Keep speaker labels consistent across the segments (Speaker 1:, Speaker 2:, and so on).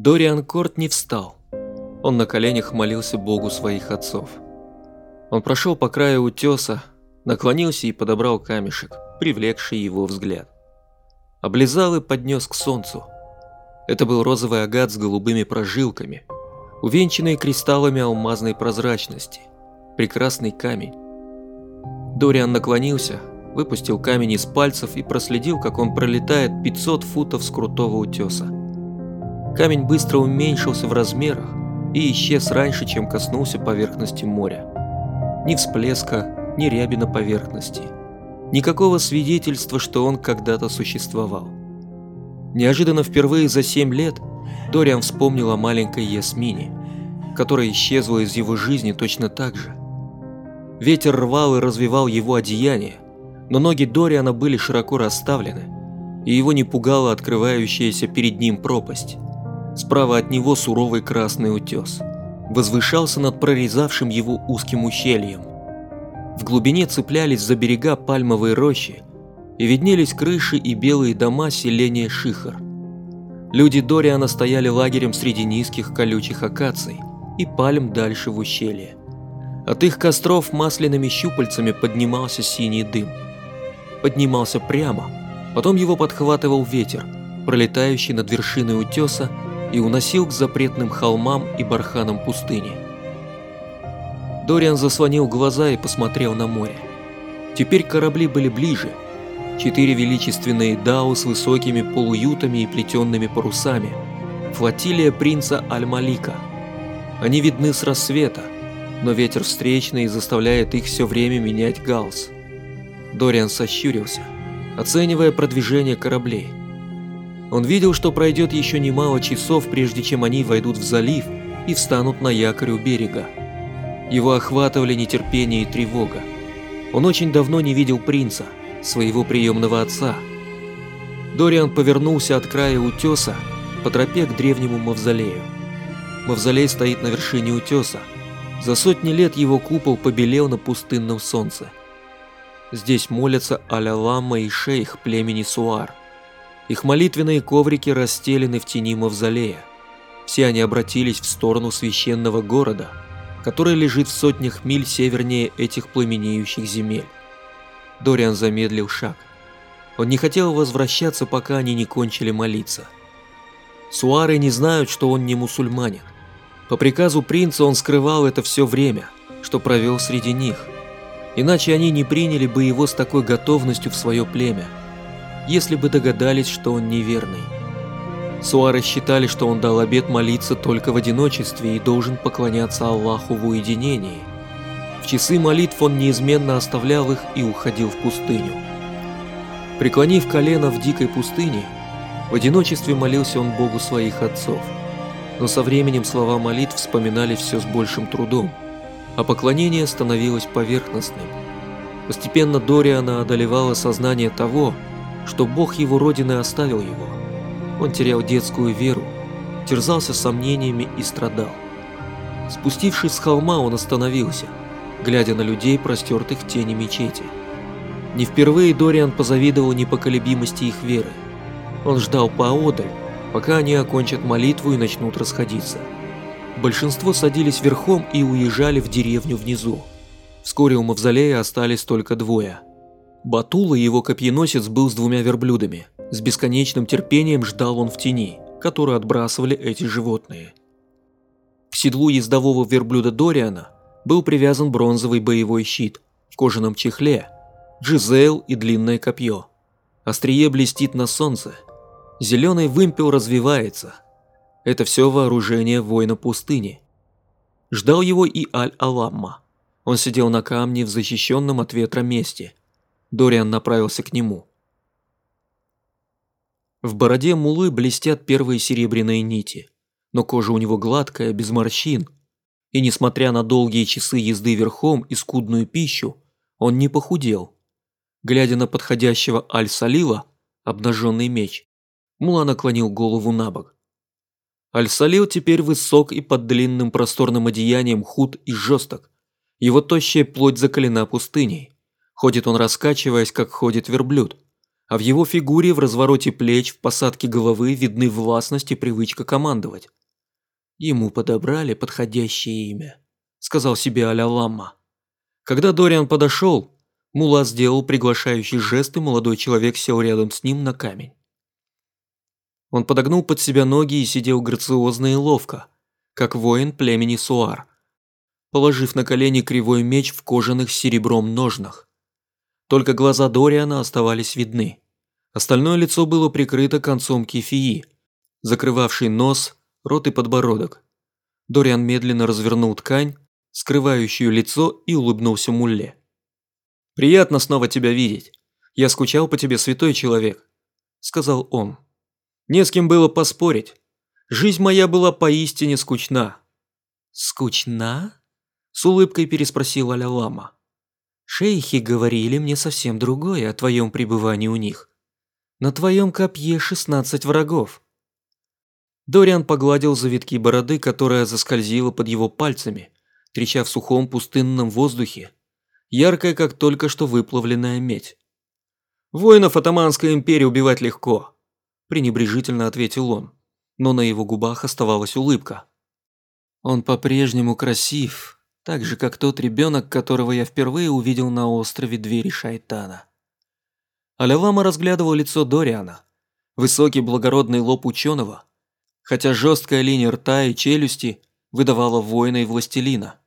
Speaker 1: Дориан Корт не встал. Он на коленях молился Богу своих отцов. Он прошел по краю утеса, наклонился и подобрал камешек, привлекший его взгляд. Облизал и поднес к солнцу. Это был розовый агат с голубыми прожилками, увенчанный кристаллами алмазной прозрачности. Прекрасный камень. Дориан наклонился, выпустил камень из пальцев и проследил, как он пролетает 500 футов с крутого утеса. Камень быстро уменьшился в размерах и исчез раньше, чем коснулся поверхности моря. Ни всплеска, ни ряби на поверхности. Никакого свидетельства, что он когда-то существовал. Неожиданно впервые за семь лет Дориан вспомнил о маленькой Ясмине, которая исчезла из его жизни точно так же. Ветер рвал и развивал его одеяние, но ноги Дориана были широко расставлены, и его не пугала открывающаяся перед ним пропасть. Справа от него суровый красный утес. Возвышался над прорезавшим его узким ущельем. В глубине цеплялись за берега пальмовые рощи, и виднелись крыши и белые дома селения Шихар. Люди Дориана стояли лагерем среди низких колючих акаций и пальм дальше в ущелье. От их костров масляными щупальцами поднимался синий дым – поднимался прямо, потом его подхватывал ветер, пролетающий над вершиной утеса и уносил к запретным холмам и барханам пустыни. Дориан заслонил глаза и посмотрел на море. Теперь корабли были ближе. Четыре величественные дау с высокими полуютами и плетенными парусами. Флотилия принца Аль-Малика. Они видны с рассвета, но ветер встречный заставляет их все время менять галс. Дориан сощурился, оценивая продвижение кораблей. Он видел, что пройдет еще немало часов, прежде чем они войдут в залив и встанут на якорь у берега. Его охватывали нетерпение и тревога. Он очень давно не видел принца, своего приемного отца. Дориан повернулся от края утеса по тропе к древнему мавзолею. Мавзолей стоит на вершине утеса. За сотни лет его купол побелел на пустынном солнце. Здесь молятся Аля-Лама и шейх племени Суар. Их молитвенные коврики расстелены в тени мавзолея. Все они обратились в сторону священного города, который лежит в сотнях миль севернее этих пламенеющих земель. Дориан замедлил шаг. Он не хотел возвращаться, пока они не кончили молиться. Суары не знают, что он не мусульманин. По приказу принца он скрывал это все время, что провел среди них – Иначе они не приняли бы его с такой готовностью в свое племя, если бы догадались, что он неверный. Суары считали, что он дал обет молиться только в одиночестве и должен поклоняться Аллаху в уединении. В часы молитв он неизменно оставлял их и уходил в пустыню. Преклонив колено в дикой пустыне, в одиночестве молился он Богу своих отцов. Но со временем слова молитв вспоминались все с большим трудом – а поклонение становилось поверхностным. Постепенно Дориана одолевало сознание того, что Бог его родины оставил его. Он терял детскую веру, терзался сомнениями и страдал. Спустившись с холма, он остановился, глядя на людей, простертых в тени мечети. Не впервые Дориан позавидовал непоколебимости их веры. Он ждал поодаль, пока они окончат молитву и начнут расходиться. Большинство садились верхом и уезжали в деревню внизу. Вскоре у мавзолея остались только двое. Батула, его копьеносец, был с двумя верблюдами. С бесконечным терпением ждал он в тени, которую отбрасывали эти животные. К седлу ездового верблюда Дориана был привязан бронзовый боевой щит в кожаном чехле, джизейл и длинное копье. Острие блестит на солнце. Зеленый вымпел развивается – это все вооружение воина пустыни. Ждал его и Аль-Аламма. Он сидел на камне в защищенном от ветра месте. Дориан направился к нему. В бороде мулы блестят первые серебряные нити, но кожа у него гладкая, без морщин. И несмотря на долгие часы езды верхом и скудную пищу, он не похудел. Глядя на подходящего Аль-Салила, обнаженный меч, мула наклонил голову на бок. Аль-Салил теперь высок и под длинным просторным одеянием худ и жесток. Его тощая плоть закалена пустыней. Ходит он раскачиваясь, как ходит верблюд. а в его фигуре в развороте плеч, в посадке головы видны властность и привычка командовать. Ему подобрали подходящее имя, сказал себе Аля Ламма. Когда Дориан подошел, Мула сделал приглашающий жест, и молодой человек сел рядом с ним на камень. Он подогнул под себя ноги и сидел грациозно и ловко, как воин племени Суар, положив на колени кривой меч в кожаных серебром ножнах. Только глаза Дориана оставались видны. Остальное лицо было прикрыто концом кефии, закрывавшей нос, рот и подбородок. Дориан медленно развернул ткань, скрывающую лицо, и улыбнулся Мулле. «Приятно снова тебя видеть. Я скучал по тебе, святой человек», – сказал он. «Не с кем было поспорить. Жизнь моя была поистине скучна». «Скучна?» – с улыбкой переспросил Аля-Лама. Шейхи говорили мне совсем другое о твоем пребывании у них. На твоем копье 16 врагов. Дориан погладил завитки бороды, которая заскользила под его пальцами, треща в сухом пустынном воздухе, яркая, как только что выплавленная медь. «Воинов Атаманской империи убивать легко», – пренебрежительно ответил он, но на его губах оставалась улыбка. «Он по-прежнему красив», так же, как тот ребенок, которого я впервые увидел на острове Двери Шайтана. Алявама разглядывал лицо Дориана, высокий благородный лоб ученого, хотя жесткая линия рта и челюсти выдавала воина и властелина.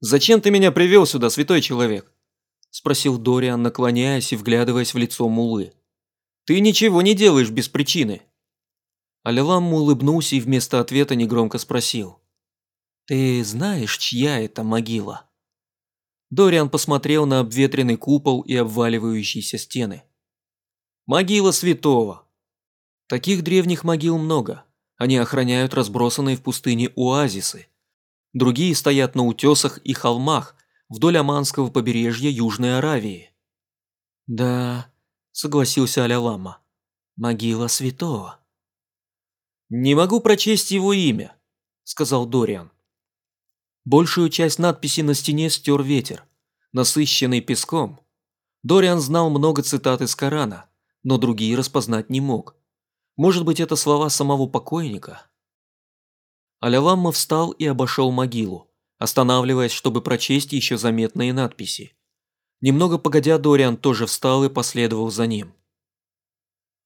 Speaker 1: «Зачем ты меня привел сюда, святой человек?» – спросил Дориан, наклоняясь и вглядываясь в лицо Мулы. «Ты ничего не делаешь без причины». Алявам улыбнулся и вместо ответа негромко спросил. «Ты знаешь, чья это могила?» Дориан посмотрел на обветренный купол и обваливающиеся стены. «Могила святого!» Таких древних могил много. Они охраняют разбросанные в пустыне оазисы. Другие стоят на утесах и холмах вдоль Оманского побережья Южной Аравии. «Да», – согласился Аля-Лама, – «могила святого». «Не могу прочесть его имя», – сказал Дориан. Большую часть надписи на стене стер ветер, насыщенный песком. Дориан знал много цитат из Корана, но другие распознать не мог. Может быть, это слова самого покойника? Аляламма встал и обошел могилу, останавливаясь, чтобы прочесть еще заметные надписи. Немного погодя, Дориан тоже встал и последовал за ним.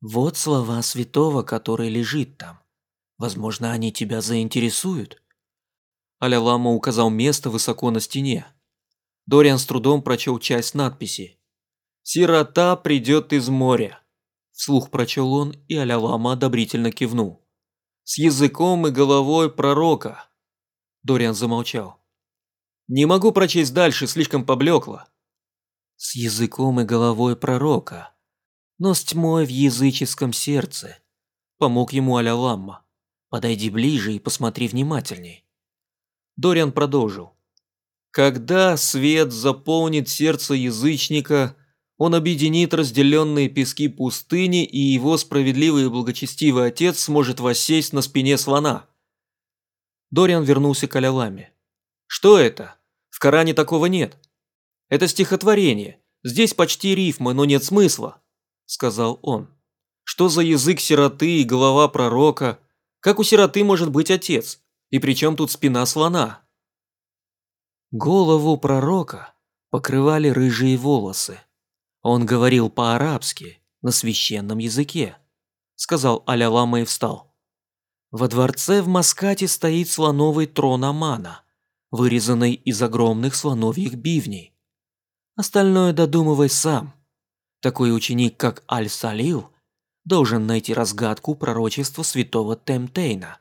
Speaker 1: «Вот слова святого, который лежит там. Возможно, они тебя заинтересуют», Аля-Лама указал место высоко на стене. Дориан с трудом прочел часть надписи. «Сирота придет из моря», – вслух прочел он, и Аля-Лама одобрительно кивнул. «С языком и головой пророка». Дориан замолчал. «Не могу прочесть дальше, слишком поблекло». «С языком и головой пророка, но с тьмой в языческом сердце», – помог ему Аля-Ламма. «Подойди ближе и посмотри внимательней». Дориан продолжил. Когда свет заполнит сердце язычника, он объединит разделенные пески пустыни, и его справедливый и благочестивый отец сможет воссесть на спине слона. Дориан вернулся к Аляламе. Что это? В Коране такого нет. Это стихотворение. Здесь почти рифмы, но нет смысла, сказал он. Что за язык сироты и голова пророка? Как у сироты может быть отец? И при чем тут спина слона? Голову пророка покрывали рыжие волосы. Он говорил по-арабски, на священном языке, сказал Аля-Лама и встал. Во дворце в Маскате стоит слоновый трон Амана, вырезанный из огромных слоновьих бивней. Остальное додумывай сам. Такой ученик, как Аль-Салил, должен найти разгадку пророчества святого Темтейна.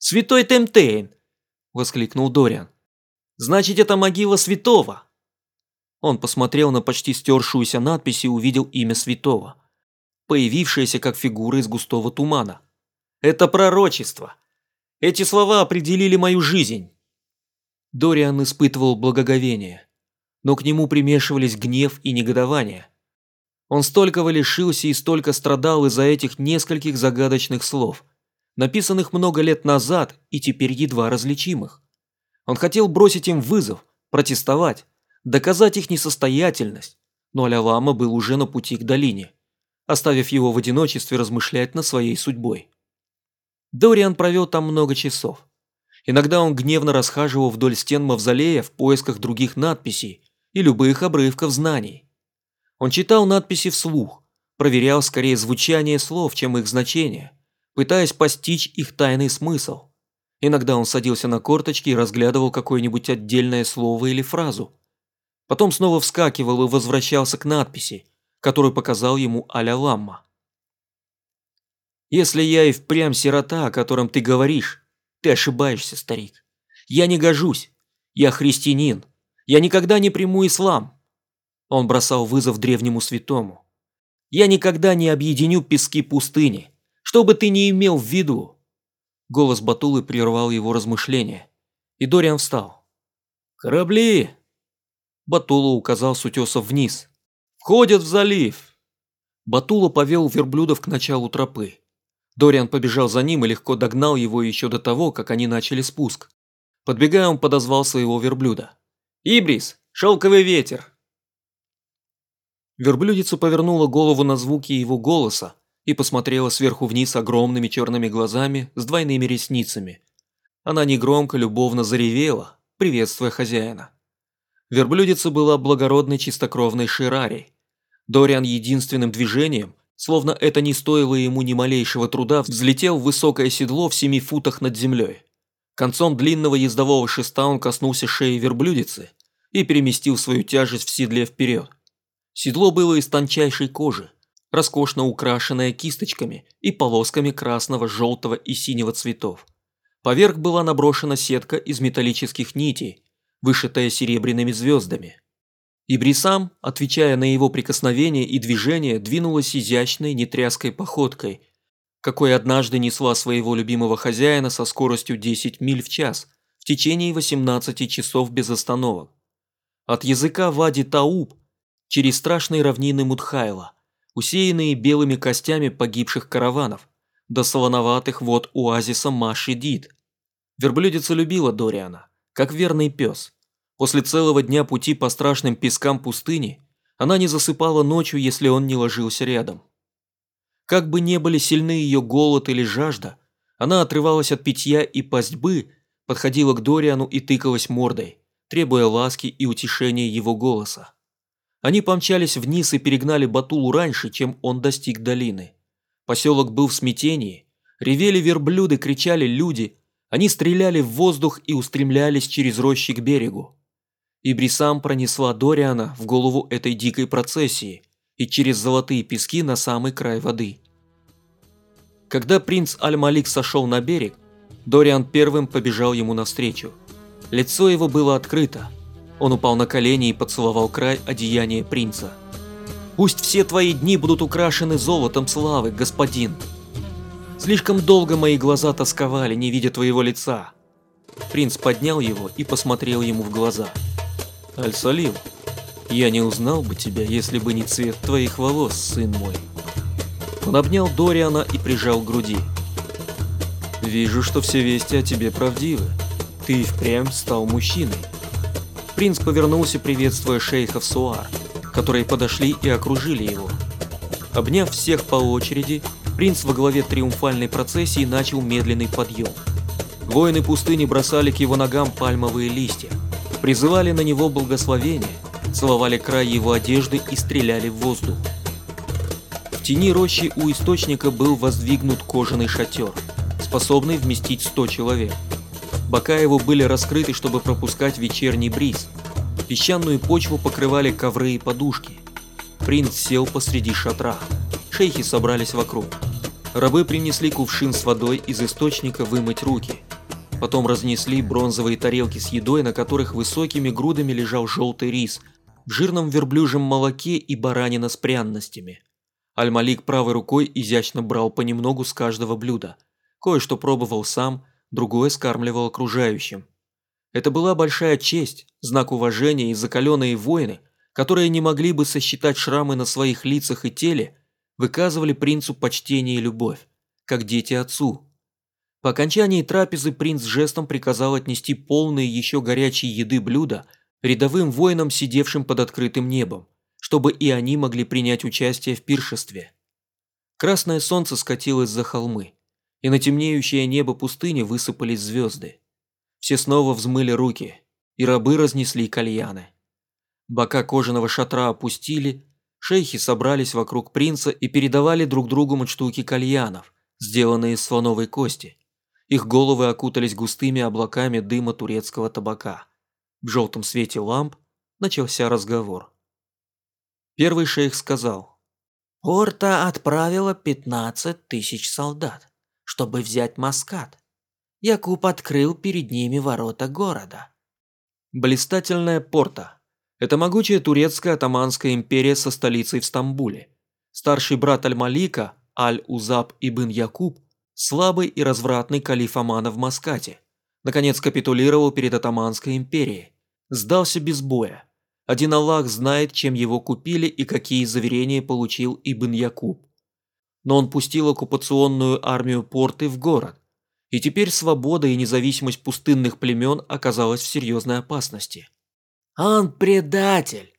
Speaker 1: «Святой Темтейн!» – воскликнул Дориан. «Значит, это могила святого!» Он посмотрел на почти стершуюся надпись и увидел имя святого, появившееся как фигура из густого тумана. «Это пророчество! Эти слова определили мою жизнь!» Дориан испытывал благоговение, но к нему примешивались гнев и негодование. Он столького лишился и столько страдал из-за этих нескольких загадочных слов – написанных много лет назад и теперь едва различимых. Он хотел бросить им вызов, протестовать, доказать их несостоятельность, но Алялама был уже на пути к долине, оставив его в одиночестве размышлять над своей судьбой. Дориан провел там много часов. Иногда он гневно расхаживал вдоль стен мавзолея в поисках других надписей и любых обрывков знаний. Он читал надписи вслух, проверял скорее звучание слов, чем их значение, пытаясь постичь их тайный смысл. Иногда он садился на корточки и разглядывал какое-нибудь отдельное слово или фразу. Потом снова вскакивал и возвращался к надписи, которую показал ему Аля Ламма. «Если я и впрямь сирота, о котором ты говоришь, ты ошибаешься, старик. Я не гожусь. Я христианин. Я никогда не приму ислам. Он бросал вызов древнему святому. Я никогда не объединю пески пустыни. Что бы ты ни имел в виду. Голос Батулы прервал его размышления. И Дориан встал. «Корабли!» Батула указал с утесов вниз. «Входят в залив!» Батула повел верблюдов к началу тропы. Дориан побежал за ним и легко догнал его еще до того, как они начали спуск. Подбегая, он подозвал своего верблюда. «Ибрис! Шелковый ветер!» Верблюдица повернула голову на звуки его голоса и посмотрела сверху вниз огромными черными глазами с двойными ресницами. Она негромко, любовно заревела, приветствуя хозяина. Верблюдица была благородной чистокровной Ширари. Дориан единственным движением Словно это не стоило ему ни малейшего труда, взлетел в высокое седло в семи футах над землей. Концом длинного ездового шеста он коснулся шеи верблюдицы и переместил свою тяжесть в седле вперед. Седло было из тончайшей кожи, роскошно украшенное кисточками и полосками красного, желтого и синего цветов. Поверх была наброшена сетка из металлических нитей, вышитая серебряными звездами. И Брисам, отвечая на его прикосновение и движение, двинулась изящной, нетряской походкой, какой однажды несла своего любимого хозяина со скоростью 10 миль в час в течение 18 часов без остановок. От языка Вади Тауб через страшные равнины Мудхайла, усеянные белыми костями погибших караванов, до солоноватых вод оазиса Маши-Дид. Верблюдица любила Дориана, как верный пес – После целого дня пути по страшным пескам пустыни она не засыпала ночью, если он не ложился рядом. Как бы не были сильны ее голод или жажда, она отрывалась от питья и пастьбы, подходила к Дориану и тыкалась мордой, требуя ласки и утешения его голоса. Они помчались вниз и перегнали Батулу раньше, чем он достиг долины. Поселок был в смятении, ревели верблюды, кричали люди, они стреляли в воздух и устремлялись через рощи к берегу. И Брисам пронесла Дориана в голову этой дикой процессии и через золотые пески на самый край воды. Когда принц Аль-Малик сошел на берег, Дориан первым побежал ему навстречу. Лицо его было открыто. Он упал на колени и поцеловал край одеяния принца. «Пусть все твои дни будут украшены золотом славы, господин!» Слишком долго мои глаза тосковали, не видя твоего лица. Принц поднял его и посмотрел ему в глаза. Аль-Салим, я не узнал бы тебя, если бы не цвет твоих волос, сын мой. Он обнял Дориана и прижал к груди. Вижу, что все вести о тебе правдивы. Ты впрямь стал мужчиной. Принц повернулся, приветствуя шейхов Суар, которые подошли и окружили его. Обняв всех по очереди, принц во главе триумфальной процессии начал медленный подъем. Воины пустыни бросали к его ногам пальмовые листья призывали на него благословение, целовали край его одежды и стреляли в воздух. В тени рощи у источника был воздвигнут кожаный шатер, способный вместить 100 человек. Бока его были раскрыты, чтобы пропускать вечерний бриз. Песчаную почву покрывали ковры и подушки. Принц сел посреди шатра. Шейхи собрались вокруг. Рабы принесли кувшин с водой из источника вымыть руки – Потом разнесли бронзовые тарелки с едой, на которых высокими грудами лежал желтый рис, в жирном верблюжьем молоке и баранина с пряностями. Аль-Малик правой рукой изящно брал понемногу с каждого блюда. Кое-что пробовал сам, другое скармливал окружающим. Это была большая честь, знак уважения и закаленные воины, которые не могли бы сосчитать шрамы на своих лицах и теле, выказывали принцу почтение и любовь, как дети отцу, по окончании трапезы принц жестом приказал отнести полные еще горячей еды блюда рядовым воинам, сидевшим под открытым небом, чтобы и они могли принять участие в пиршестве. Красное солнце скатилось за холмы, и на темнеющее небо пустыни высыпались звезды. Все снова взмыли руки, и рабы разнесли кальяны. Бока кожаного шатра опустили, шейхи собрались вокруг принца и передавали друг другу мундштуки кальянов, сделанные из слоновой кости. Их головы окутались густыми облаками дыма турецкого табака. В желтом свете ламп начался разговор. Первый шейх сказал – Порта отправила 15 тысяч солдат, чтобы взять Маскат. Якуб открыл перед ними ворота города. Блистательная Порта – это могучая турецкая атаманская империя со столицей в Стамбуле. Старший брат Аль-Малика, Аль-Узаб ибн Якуб, слабый и развратный калиф Амана в Маскате, наконец капитулировал перед Атаманской империей, сдался без боя один Аллах знает, чем его купили и какие заверения получил Ибн Якуб. Но он пустил оккупационную армию порты в город, и теперь свобода и независимость пустынных племен оказалась в серьезной опасности. «Он предатель!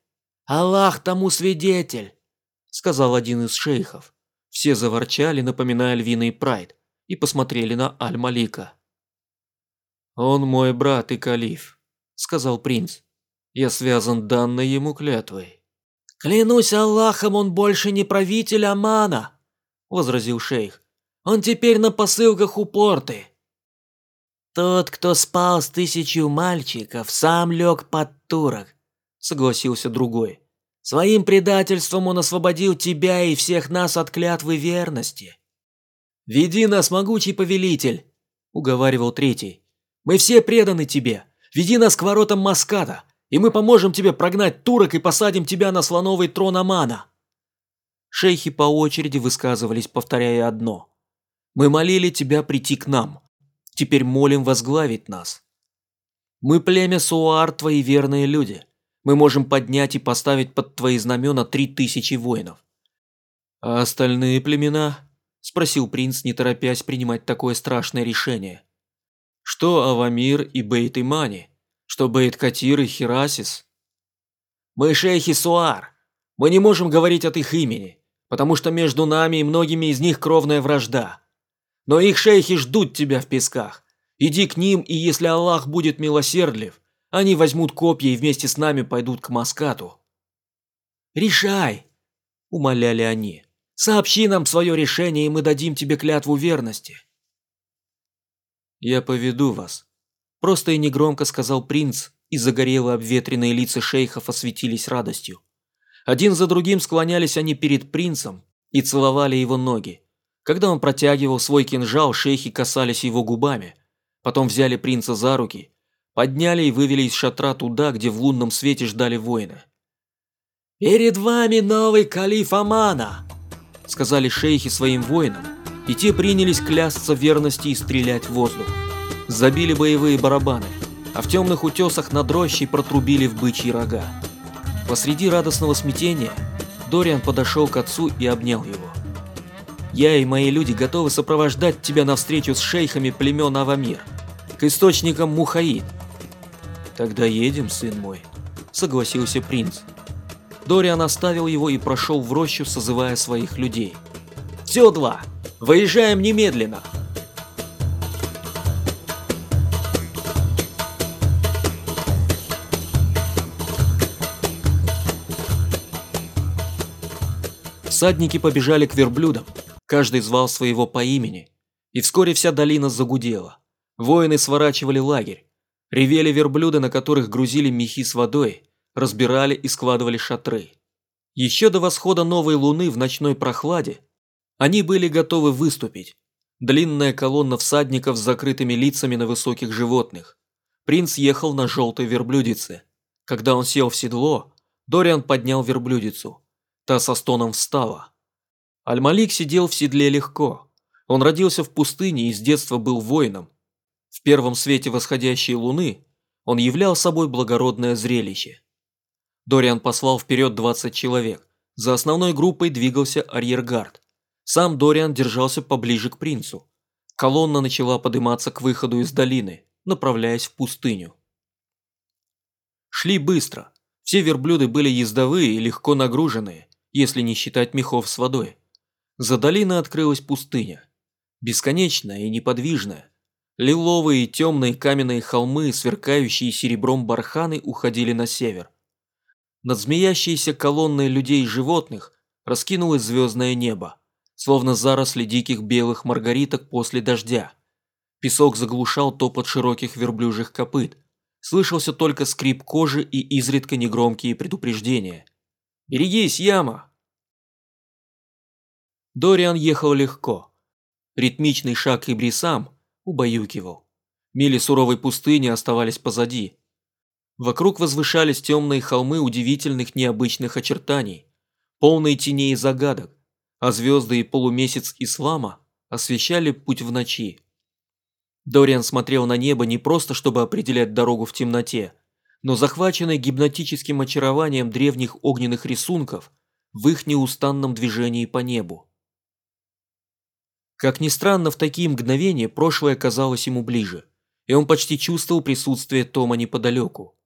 Speaker 1: Аллах тому свидетель!» – сказал один из шейхов. Все заворчали, напоминая львиный прайд, и посмотрели на Аль-Малика. «Он мой брат и калиф», – сказал принц. Я связан данной ему клятвой. «Клянусь Аллахом, он больше не правитель Амана», – возразил шейх. «Он теперь на посылках у порты». «Тот, кто спал с тысячу мальчиков, сам лег под турок», – согласился другой. «Своим предательством он освободил тебя и всех нас от клятвы верности». «Веди нас, могучий повелитель», – уговаривал третий. «Мы все преданы тебе. Веди нас к воротам Маската и мы поможем тебе прогнать турок и посадим тебя на слоновый трон Амана». Шейхи по очереди высказывались, повторяя одно. «Мы молили тебя прийти к нам. Теперь молим возглавить нас. Мы племя Суар, твои верные люди. Мы можем поднять и поставить под твои знамена три тысячи воинов». «А остальные племена?» – спросил принц, не торопясь принимать такое страшное решение. «Что Авамир и Бейт-Имани?» что Бейт-Катир и Хирасис. Мы шейхи Суар. Мы не можем говорить от их имени, потому что между нами и многими из них кровная вражда. Но их шейхи ждут тебя в песках. Иди к ним, и если Аллах будет милосердлив, они возьмут копья и вместе с нами пойдут к Маскату. «Решай!» – умоляли они. «Сообщи нам свое решение, и мы дадим тебе клятву верности». «Я поведу вас», Просто и негромко сказал принц, и загорелые обветренные лица шейхов осветились радостью. Один за другим склонялись они перед принцем и целовали его ноги. Когда он протягивал свой кинжал, шейхи касались его губами. Потом взяли принца за руки, подняли и вывели из шатра туда, где в лунном свете ждали воины. «Перед вами новый калиф Амана!» – сказали шейхи своим воинам, и те принялись клясться верности и стрелять в воздух забили боевые барабаны, а в темных утесах над рощей протрубили в бычьи рога. Посреди радостного смятения Дориан подошел к отцу и обнял его. «Я и мои люди готовы сопровождать тебя на встречу с шейхами племен Авамир, к источникам Мухаид». «Тогда едем, сын мой», — согласился принц. Дориан оставил его и прошел в рощу, созывая своих людей. «Все два! Выезжаем немедленно!» Всадники побежали к верблюдам, каждый звал своего по имени, и вскоре вся долина загудела. Воины сворачивали лагерь, ревели верблюды, на которых грузили мехи с водой, разбирали и складывали шатры. Еще до восхода новой луны в ночной прохладе они были готовы выступить. Длинная колонна всадников с закрытыми лицами на высоких животных. Принц ехал на желтой верблюдице. Когда он сел в седло, Дориан поднял верблюдицу. Та со стоном встала. Аль-Малик сидел в седле легко. Он родился в пустыне и с детства был воином. В первом свете восходящей луны он являл собой благородное зрелище. Дориан послал вперед 20 человек. За основной группой двигался арьергард. Сам Дориан держался поближе к принцу. Колонна начала подниматься к выходу из долины, направляясь в пустыню. Шли быстро. Все верблюды были ездовые и легко нагруженные, если не считать мехов с водой. За долиной открылась пустыня. Бесконечная и неподвижная. Лиловые и темные каменные холмы, сверкающие серебром барханы, уходили на север. Над змеящейся колонной людей и животных раскинулось звездное небо, словно заросли диких белых маргариток после дождя. Песок заглушал топот широких верблюжьих копыт. Слышался только скрип кожи и изредка негромкие предупреждения. «Берегись, яма!» Дориан ехал легко. Ритмичный шаг и брисам убаюкивал. Мили суровой пустыни оставались позади. Вокруг возвышались темные холмы удивительных необычных очертаний, полные теней и загадок, а звезды и полумесяц ислама освещали путь в ночи. Дориан смотрел на небо не просто, чтобы определять дорогу в темноте, но захваченный гипнотическим очарованием древних огненных рисунков в их неустанном движении по небу. Как ни странно, в такие мгновения прошлое казалось ему ближе, и он почти чувствовал присутствие Тома неподалеку.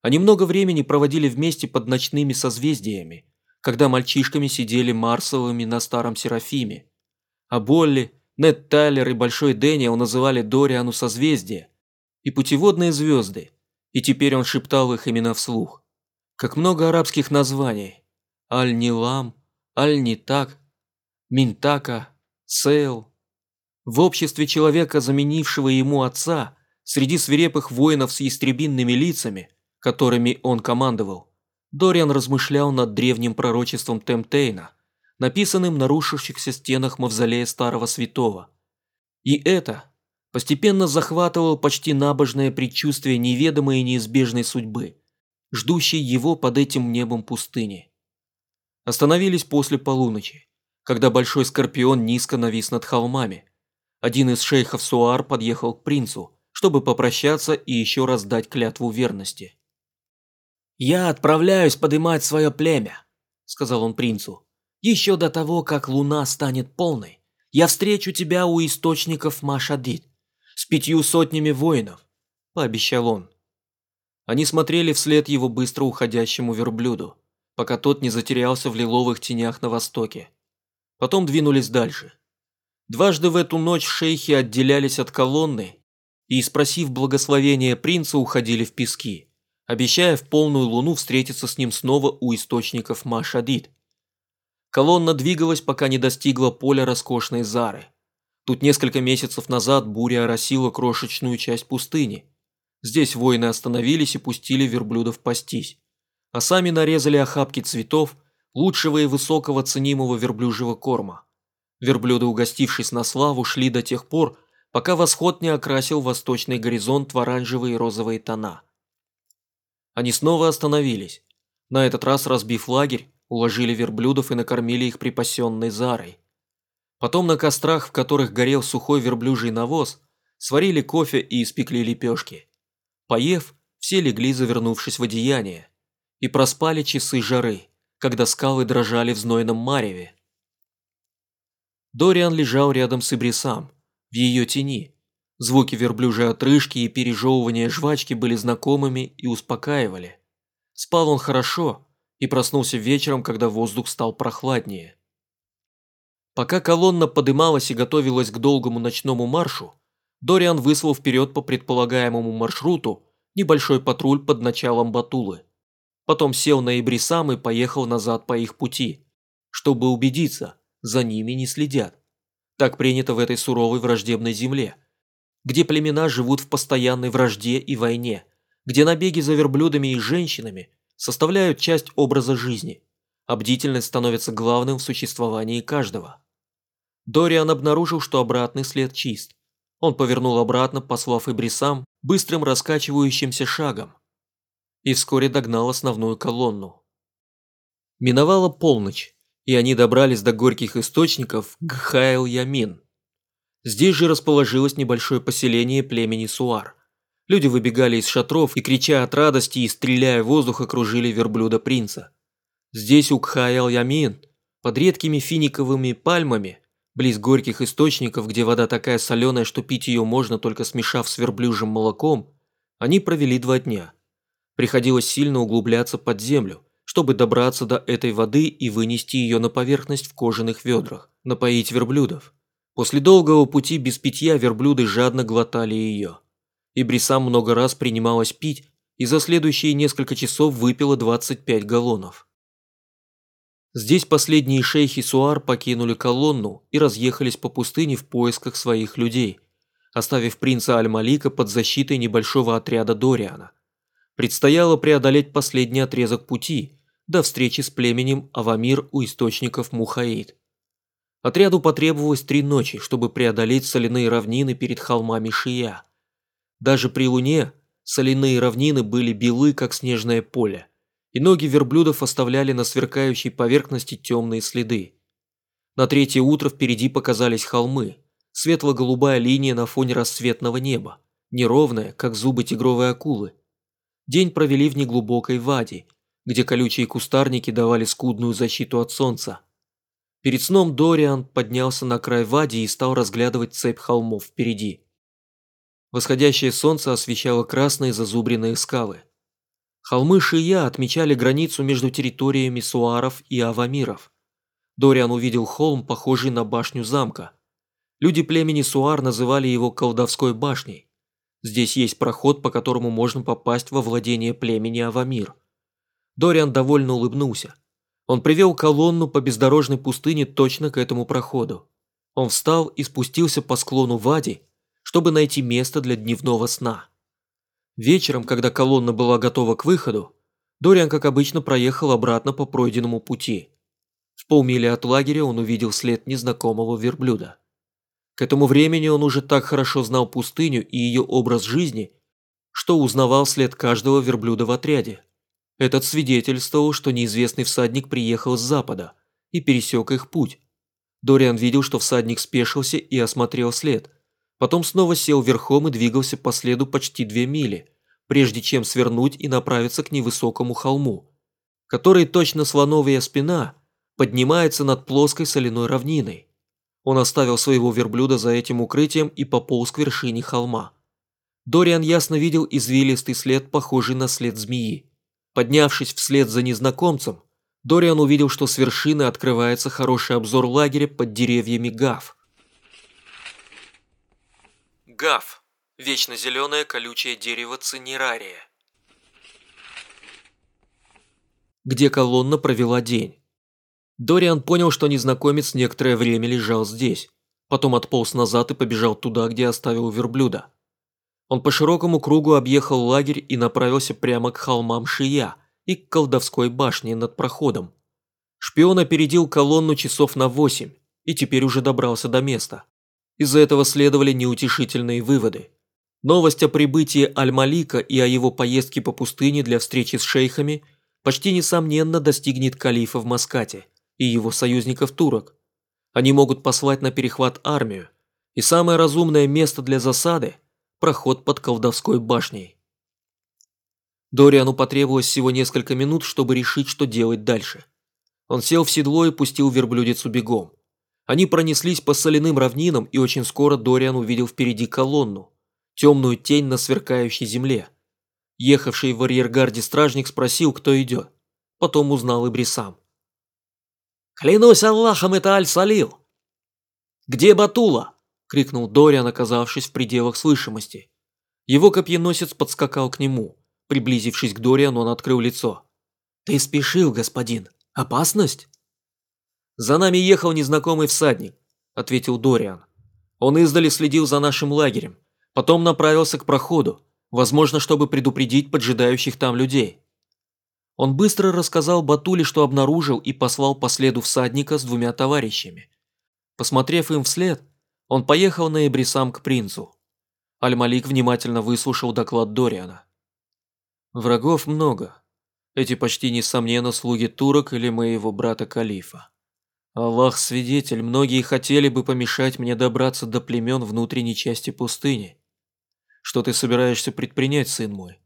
Speaker 1: Они много времени проводили вместе под ночными созвездиями, когда мальчишками сидели Марсовыми на Старом Серафиме. А Болли, Нед Тайлер и Большой Дэниел называли Дориану созвездия и путеводные звезды, и теперь он шептал их имена вслух. Как много арабских названий. Аль-Нилам, Аль-Нитак, Минтака, Сейл. В обществе человека, заменившего ему отца, среди свирепых воинов с ястребинными лицами, которыми он командовал, Дориан размышлял над древним пророчеством Темтейна, написанным на рушащихся стенах мавзолея Старого Святого. И это постепенно захватывало почти набожное предчувствие неведомой и неизбежной судьбы, ждущей его под этим небом пустыни. Остановились после полуночи, когда большой скорпион низко навис над холмами. Один из шейхов Суар подъехал к принцу, чтобы попрощаться и еще раз дать клятву верности. «Я отправляюсь подымать свое племя», – сказал он принцу. «Еще до того, как луна станет полной, я встречу тебя у источников Машадид с пятью сотнями воинов», – пообещал он. Они смотрели вслед его быстро уходящему верблюду, пока тот не затерялся в лиловых тенях на востоке. Потом двинулись дальше. Дважды в эту ночь шейхи отделялись от колонны и, спросив благословения принца, уходили в пески обещая в полную луну встретиться с ним снова у источников Машадид. Колонна двигалась, пока не достигла поля роскошной Зары. Тут несколько месяцев назад буря оросила крошечную часть пустыни. Здесь воины остановились и пустили верблюдов пастись. А сами нарезали охапки цветов, лучшего и высокого ценимого верблюжьего корма. Верблюды, угостившись на славу, шли до тех пор, пока восход не окрасил восточный горизонт в оранжевые и розовые тона. Они снова остановились. На этот раз, разбив лагерь, уложили верблюдов и накормили их припасенной зарой. Потом на кострах, в которых горел сухой верблюжий навоз, сварили кофе и испекли лепешки. Поев, все легли, завернувшись в одеяние, и проспали часы жары, когда скалы дрожали в знойном мареве. Дориан лежал рядом с Ибрисам, в ее тени, Звуки верблюжьей отрыжки и пережевывания жвачки были знакомыми и успокаивали. Спал он хорошо и проснулся вечером, когда воздух стал прохладнее. Пока колонна подымалась и готовилась к долгому ночному маршу, Дориан выслал вперед по предполагаемому маршруту небольшой патруль под началом Батулы. Потом сел на Ибрисам и поехал назад по их пути, чтобы убедиться, за ними не следят. Так принято в этой суровой враждебной земле – где племена живут в постоянной вражде и войне, где набеги за верблюдами и женщинами составляют часть образа жизни, а бдительность становится главным в существовании каждого. Дориан обнаружил, что обратный след чист. Он повернул обратно, послав Ибрисам быстрым раскачивающимся шагом, и вскоре догнал основную колонну. Миновала полночь, и они добрались до горьких источников Гхайл-Ямин. Здесь же расположилось небольшое поселение племени Суар. Люди выбегали из шатров и, крича от радости и стреляя в воздух, окружили верблюда принца. Здесь у Кхаял-Ямин, под редкими финиковыми пальмами, близ горьких источников, где вода такая соленая, что пить ее можно только смешав с верблюжьим молоком, они провели два дня. Приходилось сильно углубляться под землю, чтобы добраться до этой воды и вынести ее на поверхность в кожаных ведрах, напоить верблюдов. После долгого пути без питья верблюды жадно глотали ее. И Брисам много раз принималась пить, и за следующие несколько часов выпила 25 галлонов. Здесь последние шейхи Суар покинули колонну и разъехались по пустыне в поисках своих людей, оставив принца Аль-Малика под защитой небольшого отряда Дориана. Предстояло преодолеть последний отрезок пути до встречи с племенем Авамир у источников Мухаид. Отряду потребовалось три ночи, чтобы преодолеть соляные равнины перед холмами Шия. Даже при луне соляные равнины были белы, как снежное поле, и ноги верблюдов оставляли на сверкающей поверхности темные следы. На третье утро впереди показались холмы, светло-голубая линия на фоне рассветного неба, неровная, как зубы тигровой акулы. День провели в неглубокой ваде, где колючие кустарники давали скудную защиту от солнца. Перед сном Дориан поднялся на край вади и стал разглядывать цепь холмов впереди. Восходящее солнце освещало красные зазубренные скалы. Холмы Шия отмечали границу между территориями Суаров и Авамиров. Дориан увидел холм, похожий на башню замка. Люди племени Суар называли его колдовской башней. Здесь есть проход, по которому можно попасть во владение племени Авамир. Дориан довольно улыбнулся. Он привел колонну по бездорожной пустыне точно к этому проходу. Он встал и спустился по склону Вади, чтобы найти место для дневного сна. Вечером, когда колонна была готова к выходу, Дориан, как обычно, проехал обратно по пройденному пути. В полмили от лагеря он увидел след незнакомого верблюда. К этому времени он уже так хорошо знал пустыню и ее образ жизни, что узнавал след каждого верблюда в отряде. Этот свидетельствовал, что неизвестный всадник приехал с запада и пересек их путь. Дориан видел, что всадник спешился и осмотрел след. Потом снова сел верхом и двигался по следу почти две мили, прежде чем свернуть и направиться к невысокому холму, который точно слоновая спина поднимается над плоской соляной равниной. Он оставил своего верблюда за этим укрытием и пополз к вершине холма. Дориан ясно видел извилистый след, похожий на след змеи. Поднявшись вслед за незнакомцем, Дориан увидел, что с вершины открывается хороший обзор лагеря под деревьями гав. Гав – вечно зеленое колючее дерево цинерария. Где колонна провела день. Дориан понял, что незнакомец некоторое время лежал здесь, потом отполз назад и побежал туда, где оставил верблюда. Он по широкому кругу объехал лагерь и направился прямо к холмам Шия и к колдовской башне над проходом. Шпион опередил колонну часов на восемь и теперь уже добрался до места. Из-за этого следовали неутешительные выводы. Новость о прибытии Аль-Малика и о его поездке по пустыне для встречи с шейхами почти несомненно достигнет калифа в Маскате – и его союзников турок. Они могут послать на перехват армию, и самое разумное место для засады – проход под колдовской башней. Дориану потребовалось всего несколько минут, чтобы решить, что делать дальше. Он сел в седло и пустил верблюдицу бегом. Они пронеслись по соляным равнинам, и очень скоро Дориан увидел впереди колонну, темную тень на сверкающей земле. Ехавший в арьергарде стражник спросил, кто идет. Потом узнал и Брисам. «Клянусь Аллахом, это Аль-Салил!» «Где Батула?» – крикнул Дориан, оказавшись в пределах слышимости. Его копьеносец подскакал к нему. Приблизившись к Дориану, он открыл лицо. «Ты спешил, господин. Опасность?» «За нами ехал незнакомый всадник», – ответил Дориан. «Он издали следил за нашим лагерем. Потом направился к проходу, возможно, чтобы предупредить поджидающих там людей. Он быстро рассказал Батуле, что обнаружил и послал по следу всадника с двумя товарищами. Посмотрев им вслед, он поехал на Эбрисам к принцу. Аль-Малик внимательно выслушал доклад Дориана. «Врагов много. Эти почти несомненно слуги турок или моего брата Калифа. Аллах свидетель, многие хотели бы помешать мне добраться до племен внутренней части пустыни. Что ты собираешься предпринять, сын мой?»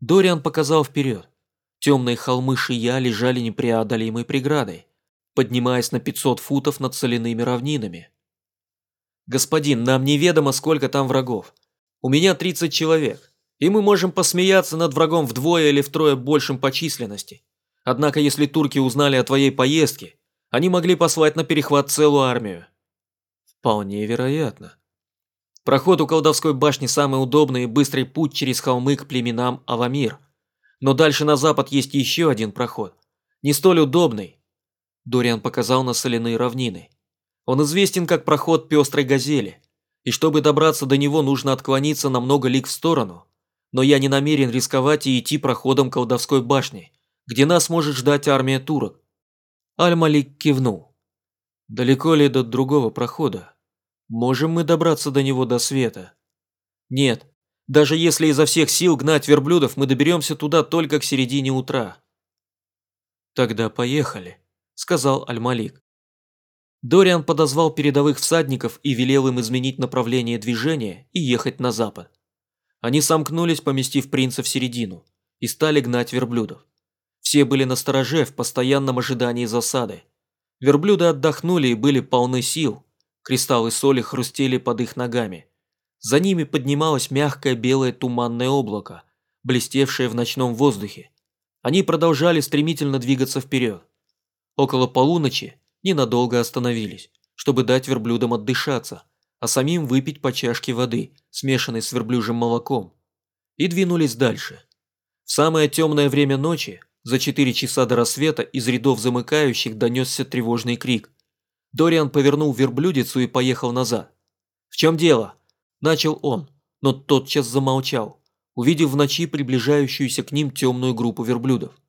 Speaker 1: Дориан показал вперед. Темные холмы Шия лежали непреодолимой преградой, поднимаясь на 500 футов над соляными равнинами. «Господин, нам неведомо, сколько там врагов. У меня 30 человек. И мы можем посмеяться над врагом вдвое или втрое большим по численности. Однако, если турки узнали о твоей поездке, они могли послать на перехват целую армию. Вполне вероятно. Проход у колдовской башни самый удобный и быстрый путь через холмы к племенам Авамир. Но дальше на запад есть еще один проход. Не столь удобный. Дориан показал на соляные равнины. Он известен как проход пестрой газели. И чтобы добраться до него, нужно отклониться на много лиг в сторону. Но я не намерен рисковать и идти проходом колдовской башни, где нас может ждать армия турок. Аль-Малик кивнул. Далеко ли до другого прохода? Можем мы добраться до него до света? Нет. Даже если изо всех сил гнать верблюдов, мы доберемся туда только к середине утра. Тогда поехали, сказал Аль-Малик. Дориан подозвал передовых всадников и велел им изменить направление движения и ехать на запад. Они сомкнулись, поместив принца в середину, и стали гнать верблюдов. Все были на стороже в постоянном ожидании засады. Верблюды отдохнули и были полны сил, Кристаллы соли хрустели под их ногами. За ними поднималось мягкое белое туманное облако, блестевшее в ночном воздухе. Они продолжали стремительно двигаться вперед. Около полуночи ненадолго остановились, чтобы дать верблюдам отдышаться, а самим выпить по чашке воды, смешанной с верблюжьим молоком. И двинулись дальше. В самое темное время ночи, за четыре часа до рассвета, из рядов замыкающих донесся тревожный крик. Дориан повернул верблюдицу и поехал назад. «В чем дело?» – начал он, но тотчас замолчал, увидев в ночи приближающуюся к ним темную группу верблюдов.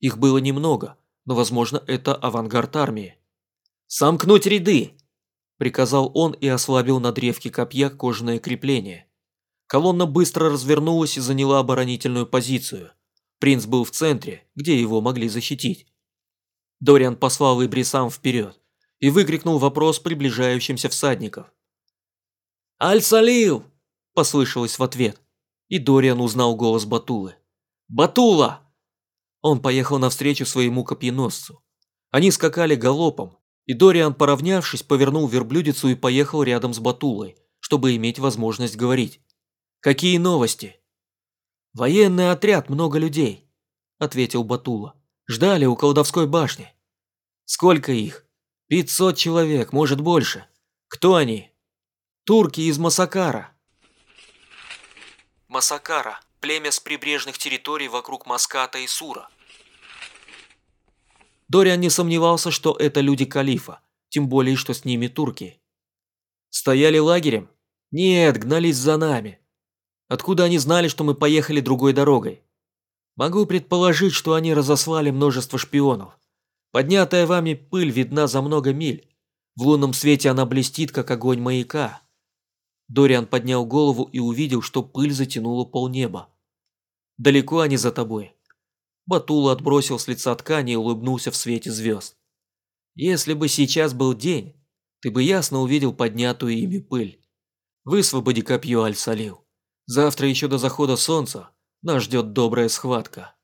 Speaker 1: Их было немного, но, возможно, это авангард армии. «Сомкнуть ряды!» – приказал он и ослабил на древке копья кожаное крепление. Колонна быстро развернулась и заняла оборонительную позицию. Принц был в центре, где его могли защитить. Дориан послал Ибрисам вперед и выкрикнул вопрос приближающимся всадников. «Аль-Салил!» – послышалось в ответ, и Дориан узнал голос Батулы. «Батула!» Он поехал навстречу своему копьеносцу. Они скакали галопом, и Дориан, поравнявшись, повернул верблюдицу и поехал рядом с Батулой, чтобы иметь возможность говорить. «Какие новости?» «Военный отряд, много людей», – ответил Батула. «Ждали у колдовской башни». «Сколько их?» Пятьсот человек, может больше. Кто они? Турки из Масакара. Масакара – племя с прибрежных территорий вокруг Маската и Сура. Дориан не сомневался, что это люди Калифа, тем более, что с ними турки. Стояли лагерем? Нет, гнались за нами. Откуда они знали, что мы поехали другой дорогой? Могу предположить, что они разослали множество шпионов. Поднятая вами пыль видна за много миль. В лунном свете она блестит, как огонь маяка. Дориан поднял голову и увидел, что пыль затянула полнеба. «Далеко они за тобой?» Батула отбросил с лица ткани и улыбнулся в свете звезд. «Если бы сейчас был день, ты бы ясно увидел поднятую ими пыль. Высвободи копье, Аль-Салил. Завтра еще до захода солнца нас ждет добрая схватка».